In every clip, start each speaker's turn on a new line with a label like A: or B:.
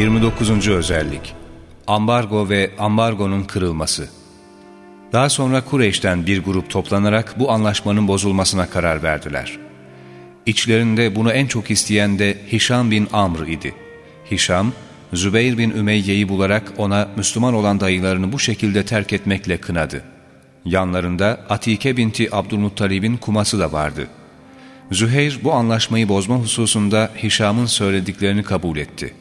A: 29. özellik Ambargo ve ambargonun kırılması Daha sonra Kureyş'ten bir grup toplanarak bu anlaşmanın bozulmasına karar verdiler. İçlerinde bunu en çok isteyen de Hişam bin Amr idi. Hişam, Zübeyir bin Ümeyye'yi bularak ona Müslüman olan dayılarını bu şekilde terk etmekle kınadı. Yanlarında Atike binti Abdülmuttalib'in kuması da vardı. Züheyr bu anlaşmayı bozma hususunda Hişam'ın söylediklerini kabul etti.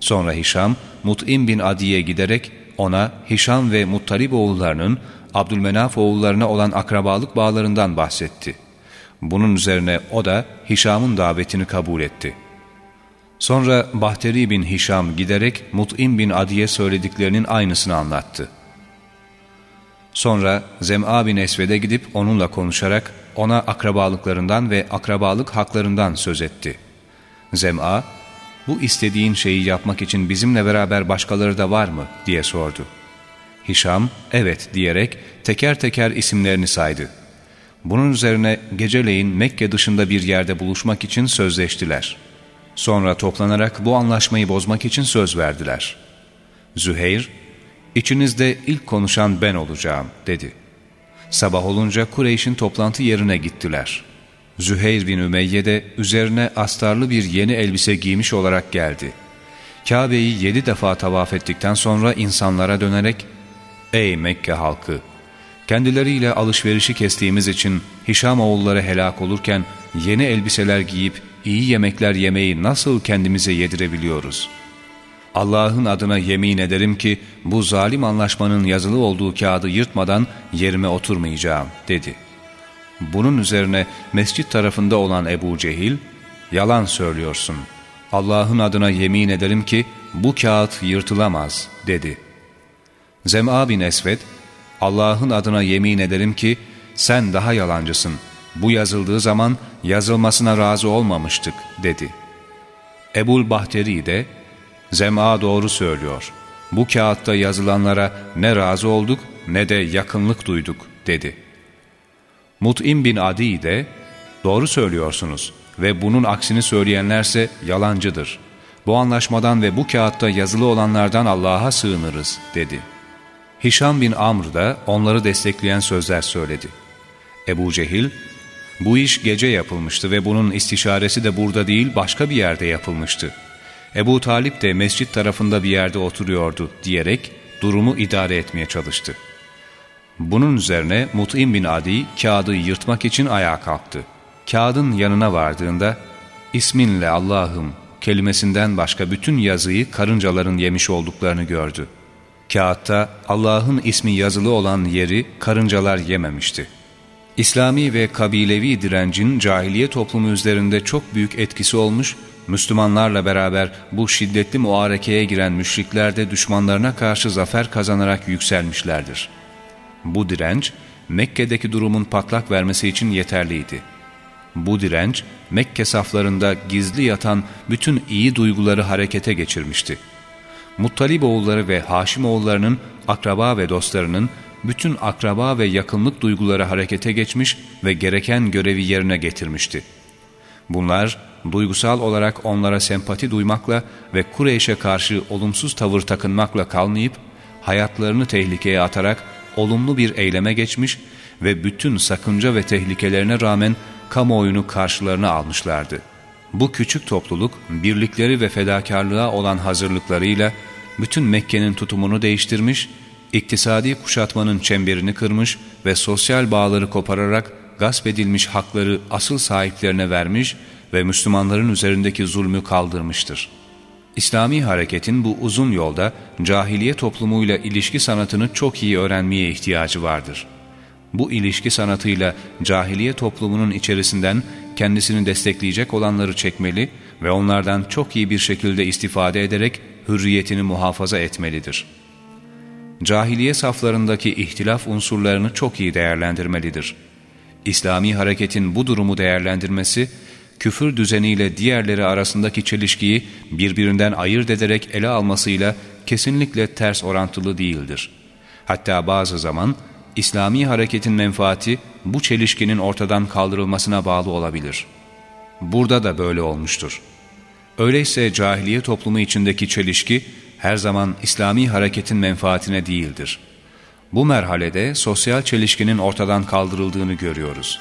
A: Sonra Hişam, Mut'im bin Adi'ye giderek ona Hişam ve Muttalib oğullarının Abdülmenaf oğullarına olan akrabalık bağlarından bahsetti. Bunun üzerine o da Hişam'ın davetini kabul etti. Sonra Bahteri bin Hişam giderek Mut'im bin Adi'ye söylediklerinin aynısını anlattı. Sonra Zem'a bin Esved'e gidip onunla konuşarak ona akrabalıklarından ve akrabalık haklarından söz etti. Zem'a, bu istediğin şeyi yapmak için bizimle beraber başkaları da var mı diye sordu. Hişam evet diyerek teker teker isimlerini saydı. Bunun üzerine geceleyin Mekke dışında bir yerde buluşmak için sözleştiler. Sonra toplanarak bu anlaşmayı bozmak için söz verdiler. Züheyr, içinizde ilk konuşan ben olacağım dedi. Sabah olunca Kureyş'in toplantı yerine gittiler.'' Züheyr bin Ümeyye de üzerine astarlı bir yeni elbise giymiş olarak geldi. Kabe'yi yedi defa tavaf ettikten sonra insanlara dönerek ''Ey Mekke halkı! Kendileriyle alışverişi kestiğimiz için Hişam oğulları helak olurken yeni elbiseler giyip iyi yemekler yemeyi nasıl kendimize yedirebiliyoruz? Allah'ın adına yemin ederim ki bu zalim anlaşmanın yazılı olduğu kağıdı yırtmadan yerime oturmayacağım.'' dedi.'' Bunun üzerine mescit tarafında olan Ebu Cehil, ''Yalan söylüyorsun. Allah'ın adına yemin ederim ki bu kağıt yırtılamaz.'' dedi. Zem'a bin Esved, ''Allah'ın adına yemin ederim ki sen daha yalancısın. Bu yazıldığı zaman yazılmasına razı olmamıştık.'' dedi. Ebul Bahteri de, ''Zem'a doğru söylüyor. Bu kağıtta yazılanlara ne razı olduk ne de yakınlık duyduk.'' dedi.'' Mut'im bin Adi de doğru söylüyorsunuz ve bunun aksini söyleyenlerse yalancıdır. Bu anlaşmadan ve bu kağıtta yazılı olanlardan Allah'a sığınırız dedi. Hişam bin Amr da onları destekleyen sözler söyledi. Ebu Cehil, bu iş gece yapılmıştı ve bunun istişaresi de burada değil başka bir yerde yapılmıştı. Ebu Talip de mescit tarafında bir yerde oturuyordu diyerek durumu idare etmeye çalıştı. Bunun üzerine Mut'im bin Adi kağıdı yırtmak için ayağa kalktı. Kağıdın yanına vardığında İsminle Allah'ım kelimesinden başka bütün yazıyı karıncaların yemiş olduklarını gördü. Kağıtta Allah'ın ismi yazılı olan yeri karıncalar yememişti. İslami ve kabilevi direncin cahiliye toplumu üzerinde çok büyük etkisi olmuş, Müslümanlarla beraber bu şiddetli muharekeye giren müşrikler de düşmanlarına karşı zafer kazanarak yükselmişlerdir.'' Bu direnç Mekke'deki durumun patlak vermesi için yeterliydi. Bu direnç Mekke saflarında gizli yatan bütün iyi duyguları harekete geçirmişti. Muttalib oğulları ve Haşim oğullarının akraba ve dostlarının bütün akraba ve yakınlık duyguları harekete geçmiş ve gereken görevi yerine getirmişti. Bunlar duygusal olarak onlara sempati duymakla ve Kureyş'e karşı olumsuz tavır takınmakla kalmayıp hayatlarını tehlikeye atarak olumlu bir eyleme geçmiş ve bütün sakınca ve tehlikelerine rağmen kamuoyunu karşılarına almışlardı. Bu küçük topluluk birlikleri ve fedakarlığa olan hazırlıklarıyla bütün Mekke'nin tutumunu değiştirmiş, iktisadi kuşatmanın çemberini kırmış ve sosyal bağları kopararak gasp edilmiş hakları asıl sahiplerine vermiş ve Müslümanların üzerindeki zulmü kaldırmıştır.'' İslami hareketin bu uzun yolda cahiliye toplumuyla ilişki sanatını çok iyi öğrenmeye ihtiyacı vardır. Bu ilişki sanatıyla cahiliye toplumunun içerisinden kendisini destekleyecek olanları çekmeli ve onlardan çok iyi bir şekilde istifade ederek hürriyetini muhafaza etmelidir. Cahiliye saflarındaki ihtilaf unsurlarını çok iyi değerlendirmelidir. İslami hareketin bu durumu değerlendirmesi, küfür düzeniyle diğerleri arasındaki çelişkiyi birbirinden ayırt ederek ele almasıyla kesinlikle ters orantılı değildir. Hatta bazı zaman İslami hareketin menfaati bu çelişkinin ortadan kaldırılmasına bağlı olabilir. Burada da böyle olmuştur. Öyleyse cahiliye toplumu içindeki çelişki her zaman İslami hareketin menfaatine değildir. Bu merhalede sosyal çelişkinin ortadan kaldırıldığını görüyoruz.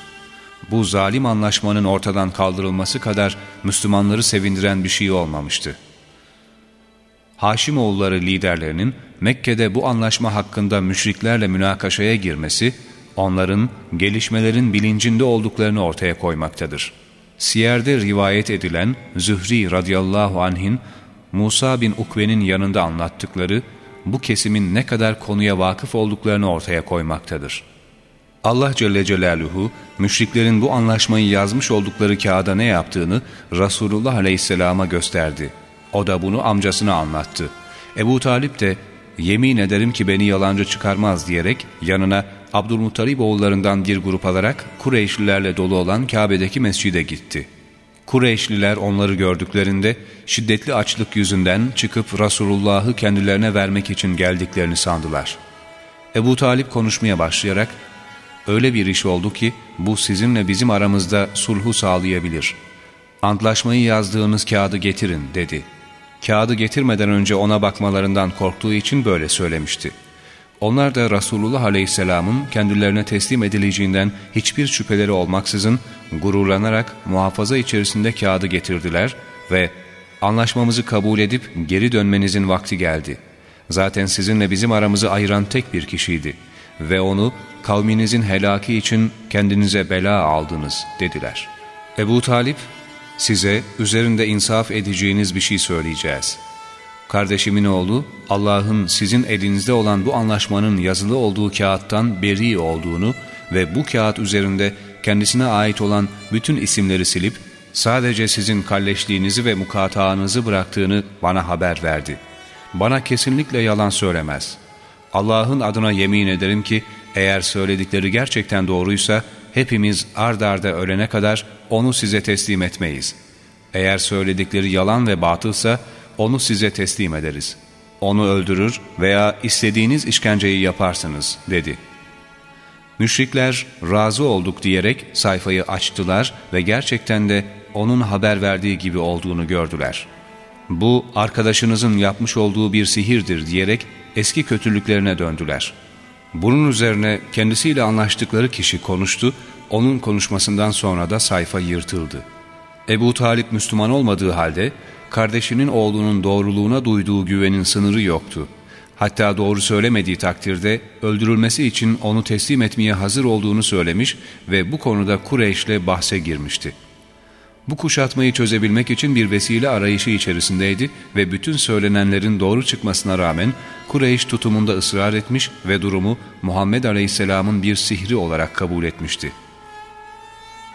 A: Bu zalim anlaşmanın ortadan kaldırılması kadar Müslümanları sevindiren bir şey olmamıştı. Haşimoğulları liderlerinin Mekke'de bu anlaşma hakkında müşriklerle münakaşaya girmesi, onların gelişmelerin bilincinde olduklarını ortaya koymaktadır. Siyer'de rivayet edilen Zühri radıyallahu anh'in Musa bin Ukve'nin yanında anlattıkları bu kesimin ne kadar konuya vakıf olduklarını ortaya koymaktadır. Allah Celle Celaluhu, müşriklerin bu anlaşmayı yazmış oldukları kağıda ne yaptığını Resulullah Aleyhisselam'a gösterdi. O da bunu amcasına anlattı. Ebu Talip de, yemin ederim ki beni yalancı çıkarmaz diyerek yanına Abdülmuttalip oğullarından bir grup alarak Kureyşlilerle dolu olan Kabe'deki mescide gitti. Kureyşliler onları gördüklerinde şiddetli açlık yüzünden çıkıp Resulullah'ı kendilerine vermek için geldiklerini sandılar. Ebu Talip konuşmaya başlayarak, öyle bir iş oldu ki bu sizinle bizim aramızda sulhu sağlayabilir. Antlaşmayı yazdığınız kağıdı getirin dedi. Kağıdı getirmeden önce ona bakmalarından korktuğu için böyle söylemişti. Onlar da Resulullah Aleyhisselam'ın kendilerine teslim edileceğinden hiçbir şüpheleri olmaksızın gururlanarak muhafaza içerisinde kağıdı getirdiler ve anlaşmamızı kabul edip geri dönmenizin vakti geldi. Zaten sizinle bizim aramızı ayıran tek bir kişiydi ve onu kavminizin helaki için kendinize bela aldınız dediler. Ebu Talip size üzerinde insaf edeceğiniz bir şey söyleyeceğiz.'' Kardeşimin oğlu Allah'ın sizin elinizde olan bu anlaşmanın yazılı olduğu kağıttan beri olduğunu ve bu kağıt üzerinde kendisine ait olan bütün isimleri silip sadece sizin kalleşliğinizi ve mukataanızı bıraktığını bana haber verdi. Bana kesinlikle yalan söylemez. Allah'ın adına yemin ederim ki eğer söyledikleri gerçekten doğruysa hepimiz ard arda ölene kadar onu size teslim etmeyiz. Eğer söyledikleri yalan ve batılsa onu size teslim ederiz. Onu öldürür veya istediğiniz işkenceyi yaparsınız dedi. Müşrikler razı olduk diyerek sayfayı açtılar ve gerçekten de onun haber verdiği gibi olduğunu gördüler. Bu arkadaşınızın yapmış olduğu bir sihirdir diyerek eski kötülüklerine döndüler. Bunun üzerine kendisiyle anlaştıkları kişi konuştu, onun konuşmasından sonra da sayfa yırtıldı. Ebu Talip Müslüman olmadığı halde kardeşinin oğlunun doğruluğuna duyduğu güvenin sınırı yoktu. Hatta doğru söylemediği takdirde öldürülmesi için onu teslim etmeye hazır olduğunu söylemiş ve bu konuda Kureyş'le bahse girmişti. Bu kuşatmayı çözebilmek için bir vesile arayışı içerisindeydi ve bütün söylenenlerin doğru çıkmasına rağmen Kureyş tutumunda ısrar etmiş ve durumu Muhammed Aleyhisselam'ın bir sihri olarak kabul etmişti.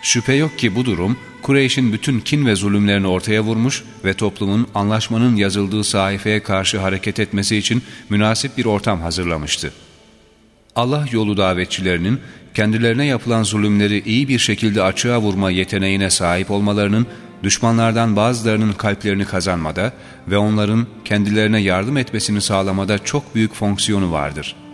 A: Şüphe yok ki bu durum Kureyş'in bütün kin ve zulümlerini ortaya vurmuş ve toplumun anlaşmanın yazıldığı sayfaya karşı hareket etmesi için münasip bir ortam hazırlamıştı. Allah yolu davetçilerinin kendilerine yapılan zulümleri iyi bir şekilde açığa vurma yeteneğine sahip olmalarının düşmanlardan bazılarının kalplerini kazanmada ve onların kendilerine yardım etmesini sağlamada çok büyük fonksiyonu vardır.''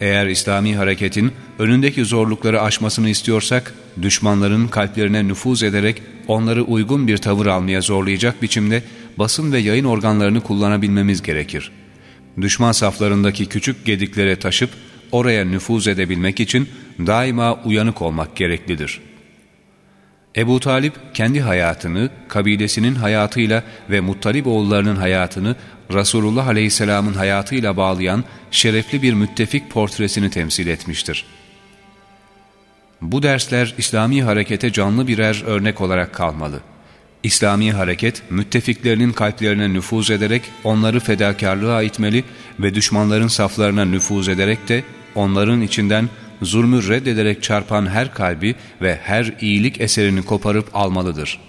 A: Eğer İslami hareketin önündeki zorlukları aşmasını istiyorsak, düşmanların kalplerine nüfuz ederek onları uygun bir tavır almaya zorlayacak biçimde basın ve yayın organlarını kullanabilmemiz gerekir. Düşman saflarındaki küçük gediklere taşıp oraya nüfuz edebilmek için daima uyanık olmak gereklidir.'' Ebu Talip kendi hayatını, kabilesinin hayatıyla ve Muttalip oğullarının hayatını Resulullah Aleyhisselam'ın hayatıyla bağlayan şerefli bir müttefik portresini temsil etmiştir. Bu dersler İslami harekete canlı birer örnek olarak kalmalı. İslami hareket, müttefiklerinin kalplerine nüfuz ederek onları fedakarlığa itmeli ve düşmanların saflarına nüfuz ederek de onların içinden zulmü reddederek çarpan her kalbi ve her iyilik eserini koparıp almalıdır.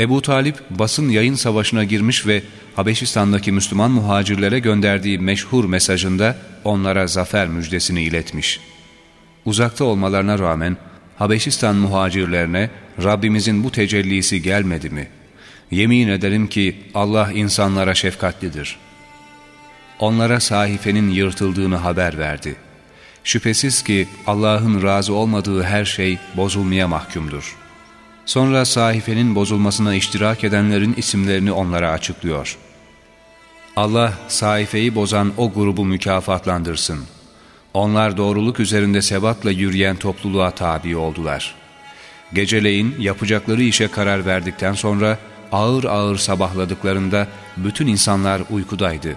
A: Ebu Talip basın yayın savaşına girmiş ve Habeşistan'daki Müslüman muhacirlere gönderdiği meşhur mesajında onlara zafer müjdesini iletmiş. Uzakta olmalarına rağmen Habeşistan muhacirlerine Rabbimizin bu tecellisi gelmedi mi? Yemin ederim ki Allah insanlara şefkatlidir. Onlara sahifenin yırtıldığını haber verdi.'' Şüphesiz ki Allah'ın razı olmadığı her şey bozulmaya mahkumdur. Sonra sahifenin bozulmasına iştirak edenlerin isimlerini onlara açıklıyor. Allah sahifeyi bozan o grubu mükafatlandırsın. Onlar doğruluk üzerinde sebatla yürüyen topluluğa tabi oldular. Geceleyin yapacakları işe karar verdikten sonra ağır ağır sabahladıklarında bütün insanlar uykudaydı.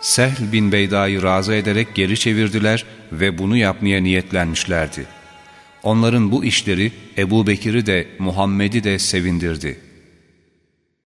A: Sehl bin Beyda'yı razı ederek geri çevirdiler ve bunu yapmaya niyetlenmişlerdi. Onların bu işleri Ebu Bekir'i de Muhammed'i de sevindirdi.''